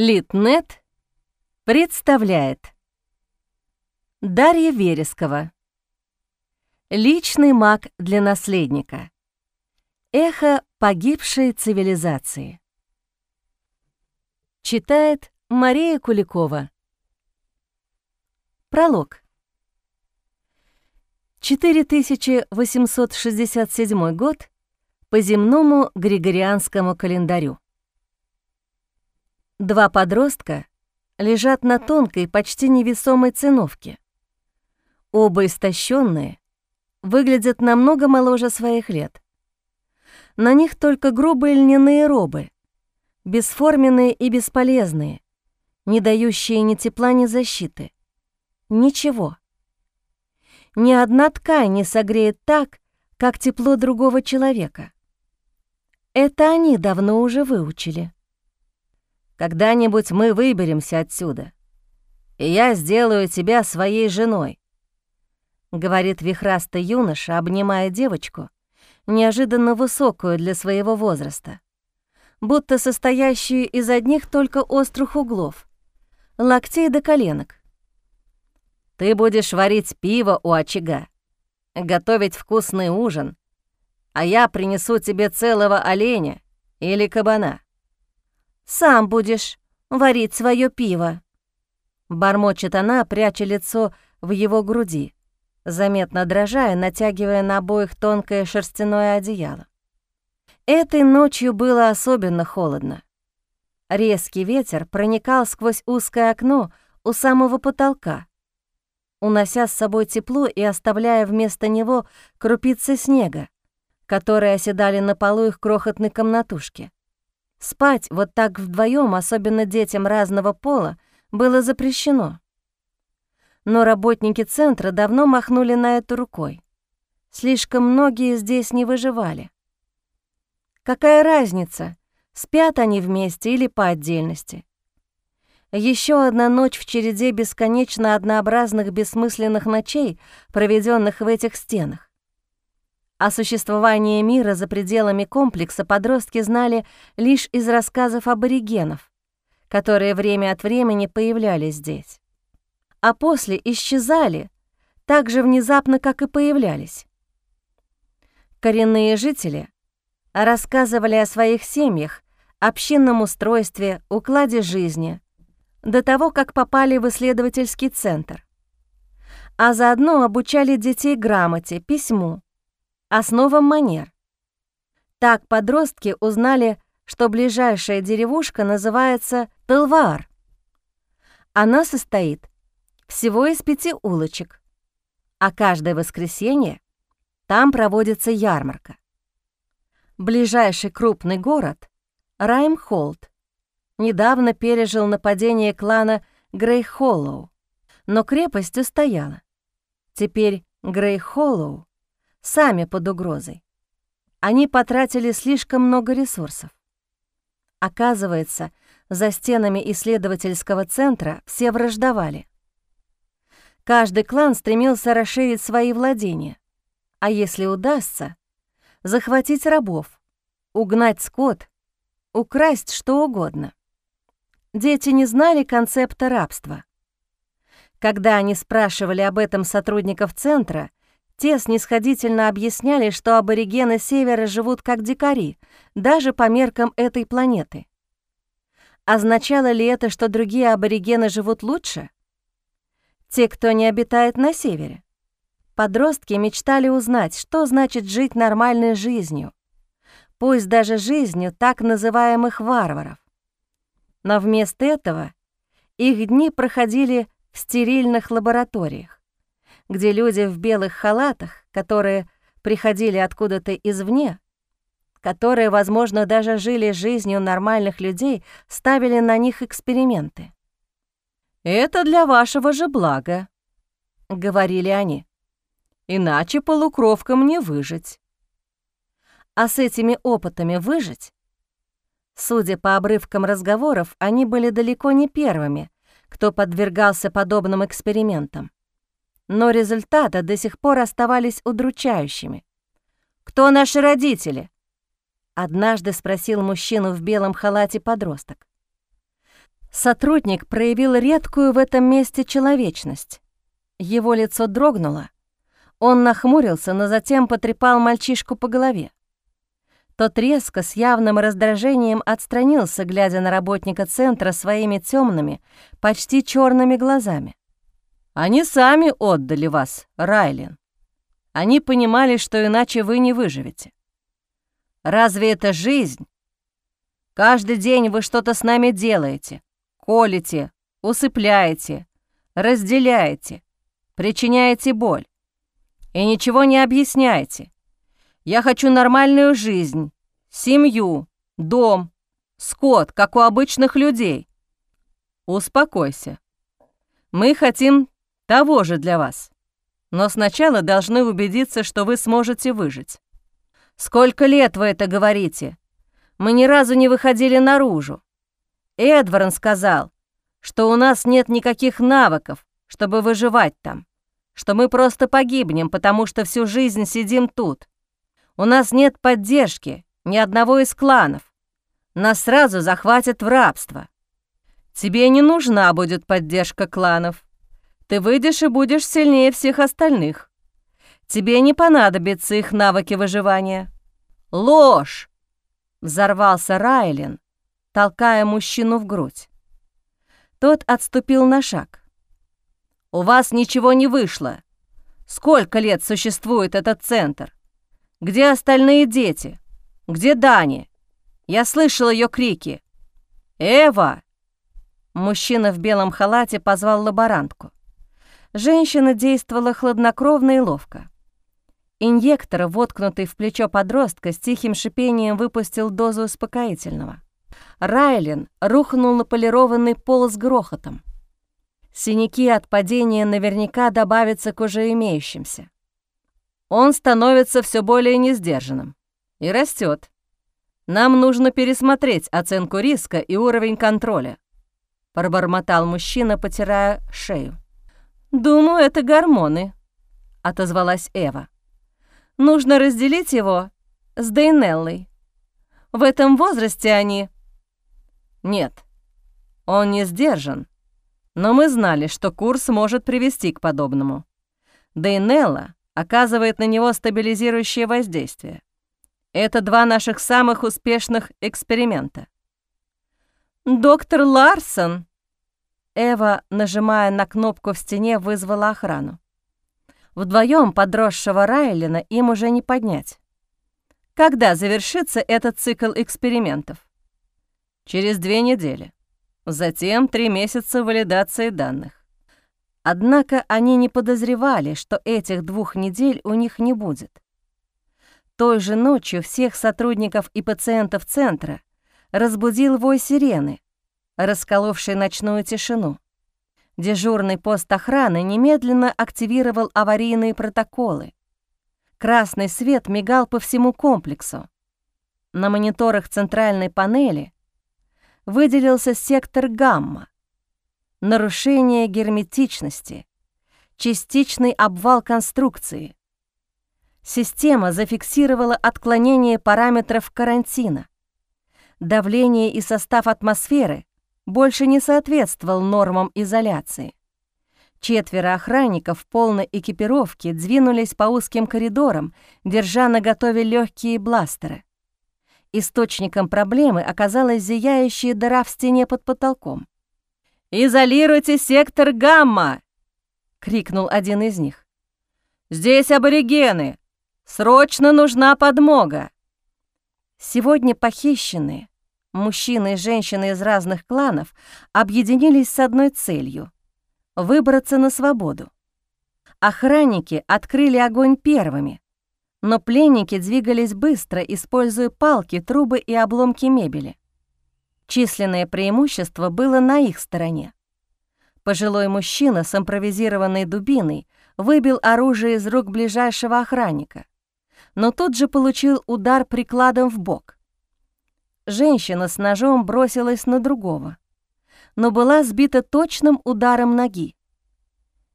Литнет представляет. Дарья Верескова. Личный маг для наследника. Эхо погибшей цивилизации. Читает Мария Куликова. Пролог. 4867 год по земному Григорианскому календарю. Два подростка лежат на тонкой, почти невесомой циновке. Оба истощенные, выглядят намного моложе своих лет. На них только грубые льняные робы, бесформенные и бесполезные, не дающие ни тепла, ни защиты. Ничего. Ни одна ткань не согреет так, как тепло другого человека. Это они давно уже выучили. Когда-нибудь мы выберемся отсюда, и я сделаю тебя своей женой», — говорит вихрастый юноша, обнимая девочку, неожиданно высокую для своего возраста, будто состоящую из одних только острых углов, локтей до коленок. «Ты будешь варить пиво у очага, готовить вкусный ужин, а я принесу тебе целого оленя или кабана. Сам будешь варить свое пиво», — бормочет она, пряча лицо в его груди, заметно дрожая, натягивая на обоих тонкое шерстяное одеяло. Этой ночью было особенно холодно. Резкий ветер проникал сквозь узкое окно у самого потолка, унося с собой тепло и оставляя вместо него крупицы снега, которые оседали на полу их крохотной комнатушки. Спать вот так вдвоем, особенно детям разного пола, было запрещено. Но работники центра давно махнули на это рукой. Слишком многие здесь не выживали. Какая разница, спят они вместе или по отдельности? Еще одна ночь в череде бесконечно однообразных бессмысленных ночей, проведенных в этих стенах. О существовании мира за пределами комплекса подростки знали лишь из рассказов аборигенов, которые время от времени появлялись здесь. А после исчезали так же внезапно, как и появлялись. Коренные жители рассказывали о своих семьях, общинном устройстве, укладе жизни, до того, как попали в исследовательский центр. А заодно обучали детей грамоте, письму, основам манер. Так подростки узнали, что ближайшая деревушка называется Телвар. Она состоит всего из пяти улочек, а каждое воскресенье там проводится ярмарка. Ближайший крупный город — Раймхолд. Недавно пережил нападение клана Грейхоллоу, но крепость устояла. Теперь Грейхоллоу сами под угрозой. Они потратили слишком много ресурсов. Оказывается, за стенами исследовательского центра все враждовали. Каждый клан стремился расширить свои владения, а если удастся, захватить рабов, угнать скот, украсть что угодно. Дети не знали концепта рабства. Когда они спрашивали об этом сотрудников центра, те снисходительно объясняли, что аборигены Севера живут как дикари, даже по меркам этой планеты. Означало ли это, что другие аборигены живут лучше? Те, кто не обитает на Севере. Подростки мечтали узнать, что значит жить нормальной жизнью, пусть даже жизнью так называемых варваров. Но вместо этого их дни проходили в стерильных лабораториях где люди в белых халатах, которые приходили откуда-то извне, которые, возможно, даже жили жизнью нормальных людей, ставили на них эксперименты. «Это для вашего же блага», — говорили они. «Иначе полукровкам не выжить». А с этими опытами выжить? Судя по обрывкам разговоров, они были далеко не первыми, кто подвергался подобным экспериментам но результаты до сих пор оставались удручающими. «Кто наши родители?» — однажды спросил мужчину в белом халате подросток. Сотрудник проявил редкую в этом месте человечность. Его лицо дрогнуло. Он нахмурился, но затем потрепал мальчишку по голове. Тот резко, с явным раздражением отстранился, глядя на работника центра своими темными, почти черными глазами. «Они сами отдали вас, Райлин. Они понимали, что иначе вы не выживете. Разве это жизнь? Каждый день вы что-то с нами делаете, колите, усыпляете, разделяете, причиняете боль. И ничего не объясняете. Я хочу нормальную жизнь, семью, дом, скот, как у обычных людей. Успокойся. Мы хотим того же для вас. Но сначала должны убедиться, что вы сможете выжить. Сколько лет вы это говорите? Мы ни разу не выходили наружу. Эдвард сказал, что у нас нет никаких навыков, чтобы выживать там, что мы просто погибнем, потому что всю жизнь сидим тут. У нас нет поддержки ни одного из кланов. Нас сразу захватят в рабство. Тебе не нужна будет поддержка кланов. Ты выйдешь и будешь сильнее всех остальных. Тебе не понадобятся их навыки выживания. Ложь! Взорвался Райлен, толкая мужчину в грудь. Тот отступил на шаг. «У вас ничего не вышло. Сколько лет существует этот центр? Где остальные дети? Где Дани? Я слышал ее крики. «Эва!» Мужчина в белом халате позвал лаборантку. Женщина действовала хладнокровно и ловко. Инъектор, воткнутый в плечо подростка, с тихим шипением выпустил дозу успокоительного. Райлен рухнул на полированный пол с грохотом. Синяки от падения наверняка добавятся к уже имеющимся. Он становится все более несдержанным и растет. Нам нужно пересмотреть оценку риска и уровень контроля, пробормотал мужчина, потирая шею. Думаю, это гормоны, отозвалась Эва. Нужно разделить его с Дейнеллой. В этом возрасте они... Нет, он не сдержан, но мы знали, что курс может привести к подобному. Дейнелла оказывает на него стабилизирующее воздействие. Это два наших самых успешных эксперимента. «Доктор Ларсон!» Эва, нажимая на кнопку в стене, вызвала охрану. Вдвоем подросшего Райлина им уже не поднять. Когда завершится этот цикл экспериментов? Через две недели. Затем три месяца валидации данных. Однако они не подозревали, что этих двух недель у них не будет. Той же ночью всех сотрудников и пациентов центра разбудил вой сирены, расколовший ночную тишину. Дежурный пост охраны немедленно активировал аварийные протоколы. Красный свет мигал по всему комплексу. На мониторах центральной панели выделился сектор гамма. Нарушение герметичности, частичный обвал конструкции. Система зафиксировала отклонение параметров карантина. Давление и состав атмосферы больше не соответствовал нормам изоляции. Четверо охранников в полной экипировке двинулись по узким коридорам, держа наготове легкие бластеры. Источником проблемы оказалась зияющая дыра в стене под потолком. «Изолируйте сектор гамма!» — крикнул один из них. «Здесь аборигены! Срочно нужна подмога!» Сегодня похищенные, мужчины и женщины из разных кланов объединились с одной целью — выбраться на свободу. Охранники открыли огонь первыми, но пленники двигались быстро, используя палки, трубы и обломки мебели. Численное преимущество было на их стороне. Пожилой мужчина с импровизированной дубиной выбил оружие из рук ближайшего охранника, но тут же получил удар прикладом в бок. Женщина с ножом бросилась на другого, но была сбита точным ударом ноги.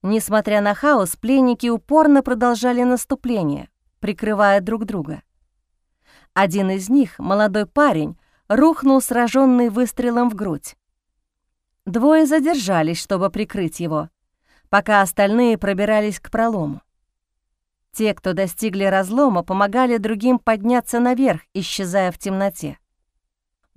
Несмотря на хаос, пленники упорно продолжали наступление, прикрывая друг друга. Один из них, молодой парень, рухнул сраженный выстрелом в грудь. Двое задержались, чтобы прикрыть его, пока остальные пробирались к пролому. Те, кто достигли разлома, помогали другим подняться наверх, исчезая в темноте.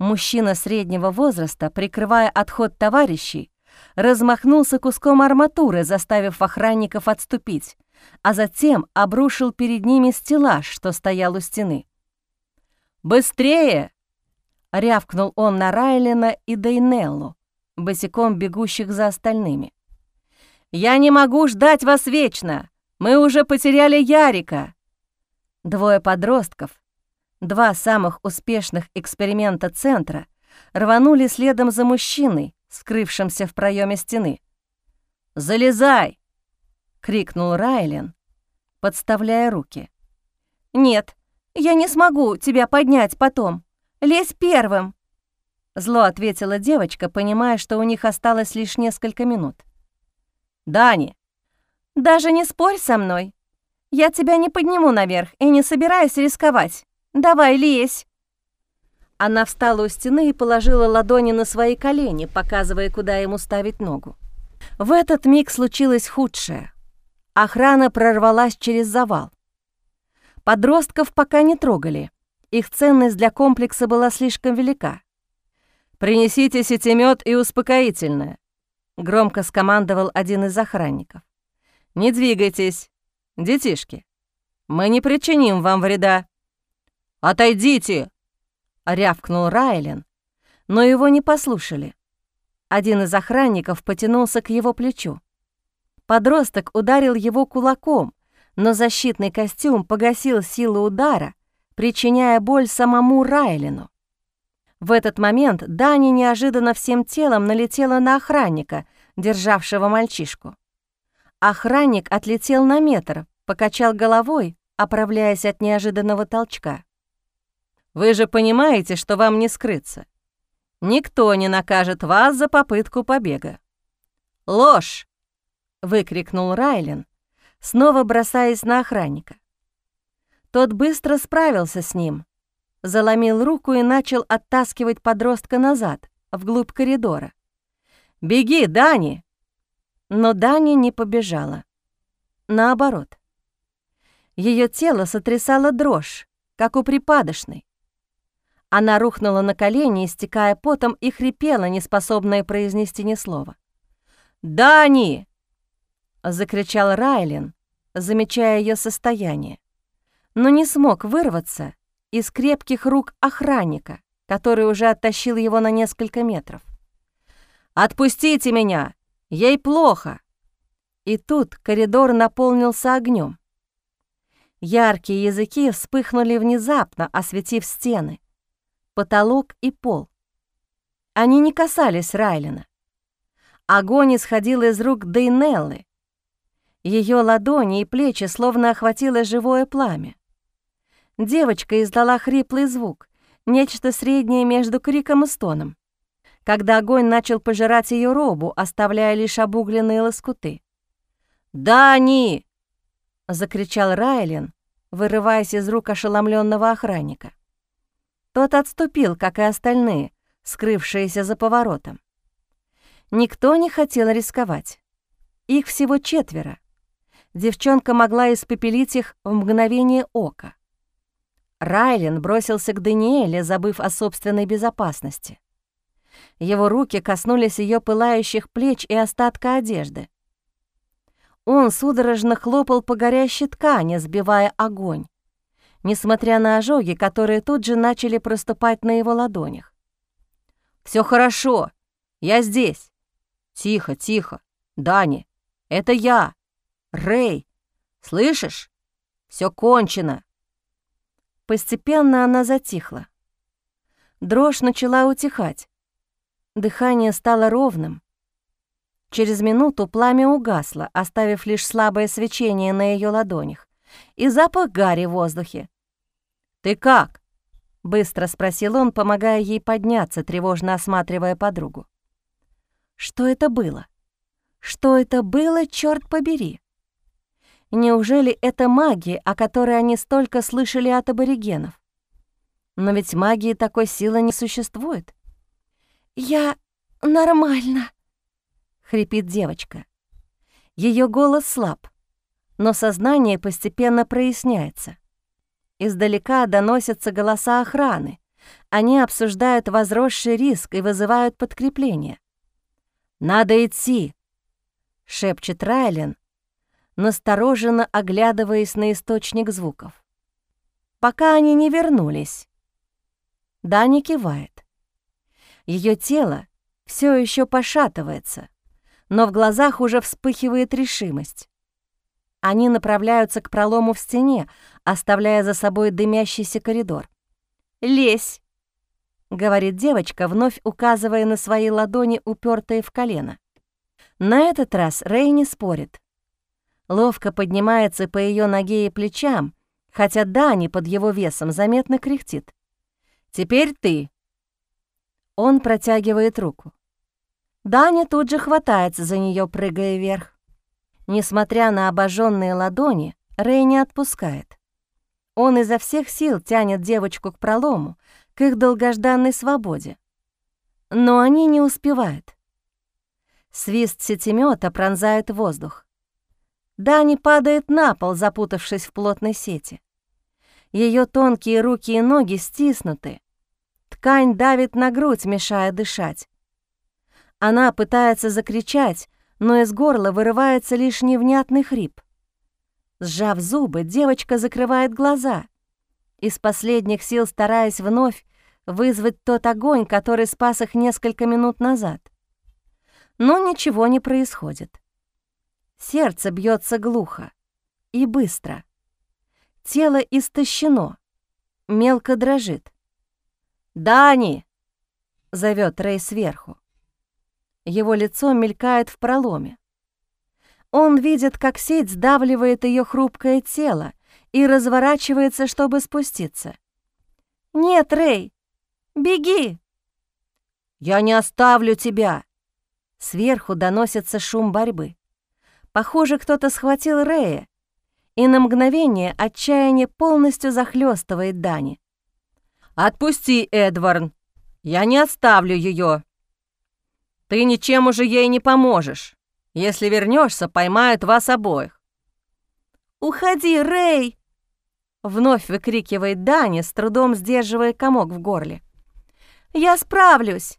Мужчина среднего возраста, прикрывая отход товарищей, размахнулся куском арматуры, заставив охранников отступить, а затем обрушил перед ними стеллаж, что стоял у стены. «Быстрее!» — рявкнул он на Райлина и Дейнеллу, босиком бегущих за остальными. «Я не могу ждать вас вечно! Мы уже потеряли Ярика!» Двое подростков, два самых успешных эксперимента центра, рванули следом за мужчиной, скрывшимся в проеме стены. «Залезай!» — крикнул Райлен, подставляя руки. «Нет, я не смогу тебя поднять потом. Лезь первым!» Зло ответила девочка, понимая, что у них осталось лишь несколько минут. «Дани!» «Даже не спорь со мной. Я тебя не подниму наверх и не собираюсь рисковать. Давай, лезь!» Она встала у стены и положила ладони на свои колени, показывая, куда ему ставить ногу. В этот миг случилось худшее — Охрана прорвалась через завал. Подростков пока не трогали. Их ценность для комплекса была слишком велика. «Принесите сетемет и успокоительное», — громко скомандовал один из охранников. «Не двигайтесь, детишки. Мы не причиним вам вреда». «Отойдите!» — рявкнул Райлен, но его не послушали. Один из охранников потянулся к его плечу. Подросток ударил его кулаком, но защитный костюм погасил силу удара, причиняя боль самому Райлину. В этот момент Дани неожиданно всем телом налетела на охранника, державшего мальчишку. Охранник отлетел на метр, покачал головой, оправляясь от неожиданного толчка. «Вы же понимаете, что вам не скрыться. Никто не накажет вас за попытку побега». «Ложь!» — выкрикнул Райлен, снова бросаясь на охранника. Тот быстро справился с ним, заломил руку и начал оттаскивать подростка назад, вглубь коридора. «Беги, Дани!» Но Дани не побежала. Наоборот. Ее тело сотрясало дрожь, как у припадочной. Она рухнула на колени, истекая потом, и хрипела, неспособная произнести ни слова. «Дани!» — закричал Райлин, замечая ее состояние, но не смог вырваться из крепких рук охранника, который уже оттащил его на несколько метров. «Отпустите меня! Ей плохо!» И тут коридор наполнился огнем. Яркие языки вспыхнули внезапно, осветив стены, потолок и пол. Они не касались Райлина. Огонь исходил из рук Дейнеллы, ее ладони и плечи словно охватило живое пламя. Девочка издала хриплый звук, нечто среднее между криком и стоном, когда огонь начал пожирать ее робу, оставляя лишь обугленные лоскуты. «Дани!» — закричал Райлен, вырываясь из рук ошеломленного охранника. Тот отступил, как и остальные, скрывшиеся за поворотом. Никто не хотел рисковать. Их всего четверо девчонка могла испепелить их в мгновение ока. Райлен бросился к Даниэле, забыв о собственной безопасности. Его руки коснулись ее пылающих плеч и остатка одежды. Он судорожно хлопал по горящей ткани, сбивая огонь, несмотря на ожоги, которые тут же начали проступать на его ладонях. Все хорошо, я здесь. Тихо, тихо. Дани, это я. Рэй, слышишь? Все кончено. Постепенно она затихла. Дрожь начала утихать. Дыхание стало ровным. Через минуту пламя угасло, оставив лишь слабое свечение на ее ладонях и запах гари в воздухе. «Ты как?» — быстро спросил он, помогая ей подняться, тревожно осматривая подругу. Что это было? Что это было, черт побери? Неужели это магия, о которой они столько слышали от аборигенов? Но ведь магии такой силы не существует. «Я нормально», хрипит девочка. Ее голос слаб, но сознание постепенно проясняется. Издалека доносятся голоса охраны. Они обсуждают возросший риск и вызывают подкрепление. «Надо идти!» — шепчет Райлен, настороженно оглядываясь на источник звуков. Пока они не вернулись. Дани кивает. Ее тело все еще пошатывается, но в глазах уже вспыхивает решимость. Они направляются к пролому в стене, оставляя за собой дымящийся коридор. «Лезь!» — говорит девочка, вновь указывая на свои ладони, упертые в колено. На этот раз Рэй не спорит. Ловко поднимается по ее ноге и плечам, хотя Дани под его весом заметно кряхтит. «Теперь ты!» Он протягивает руку. Даня тут же хватается за нее, прыгая вверх. Несмотря на обожженные ладони, Рэй не отпускает. Он изо всех сил тянет девочку к пролому, к их долгожданной свободе. Но они не успевают. Свист сетемета пронзает воздух. Дани падает на пол, запутавшись в плотной сети. Ее тонкие руки и ноги стиснуты. Ткань давит на грудь, мешая дышать. Она пытается закричать, но из горла вырывается лишь невнятный хрип. Сжав зубы, девочка закрывает глаза, из последних сил стараясь вновь вызвать тот огонь, который спас их несколько минут назад. Но ничего не происходит. Сердце бьется глухо и быстро. Тело истощено, мелко дрожит. «Дани!» — зовет Рэй сверху. Его лицо мелькает в проломе. Он видит, как сеть сдавливает ее хрупкое тело и разворачивается, чтобы спуститься. «Нет, Рэй, беги!» «Я не оставлю тебя!» Сверху доносится шум борьбы. Похоже, кто-то схватил Рэя, и на мгновение отчаяние полностью захлестывает Дани. «Отпусти, Эдварн! Я не оставлю ее. Ты ничем уже ей не поможешь. Если вернешься, поймают вас обоих». «Уходи, Рэй!» Вновь выкрикивает Дани, с трудом сдерживая комок в горле. «Я справлюсь!»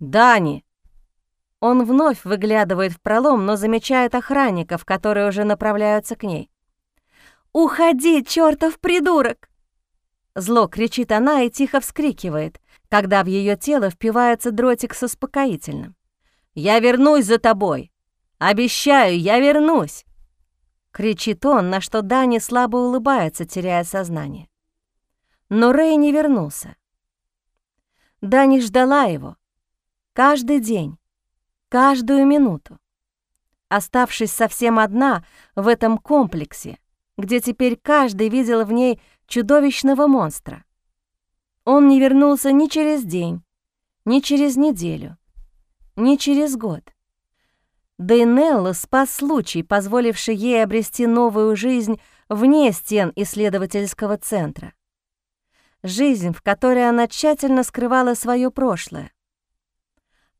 «Дани!» Он вновь выглядывает в пролом, но замечает охранников, которые уже направляются к ней. «Уходи, чертов придурок!» Зло кричит она и тихо вскрикивает, когда в ее тело впивается дротик с успокоительным. «Я вернусь за тобой! Обещаю, я вернусь!» Кричит он, на что Дани слабо улыбается, теряя сознание. Но Рэй не вернулся. Дани ждала его. Каждый день, каждую минуту. Оставшись совсем одна в этом комплексе, где теперь каждый видел в ней чудовищного монстра. Он не вернулся ни через день, ни через неделю, ни через год. Дейнеллу спас случай, позволивший ей обрести новую жизнь вне стен исследовательского центра. Жизнь, в которой она тщательно скрывала свое прошлое.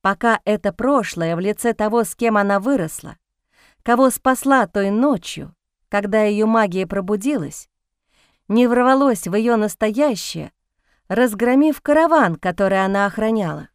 Пока это прошлое в лице того, с кем она выросла, кого спасла той ночью, когда ее магия пробудилась, не ворвалось в ее настоящее, разгромив караван, который она охраняла.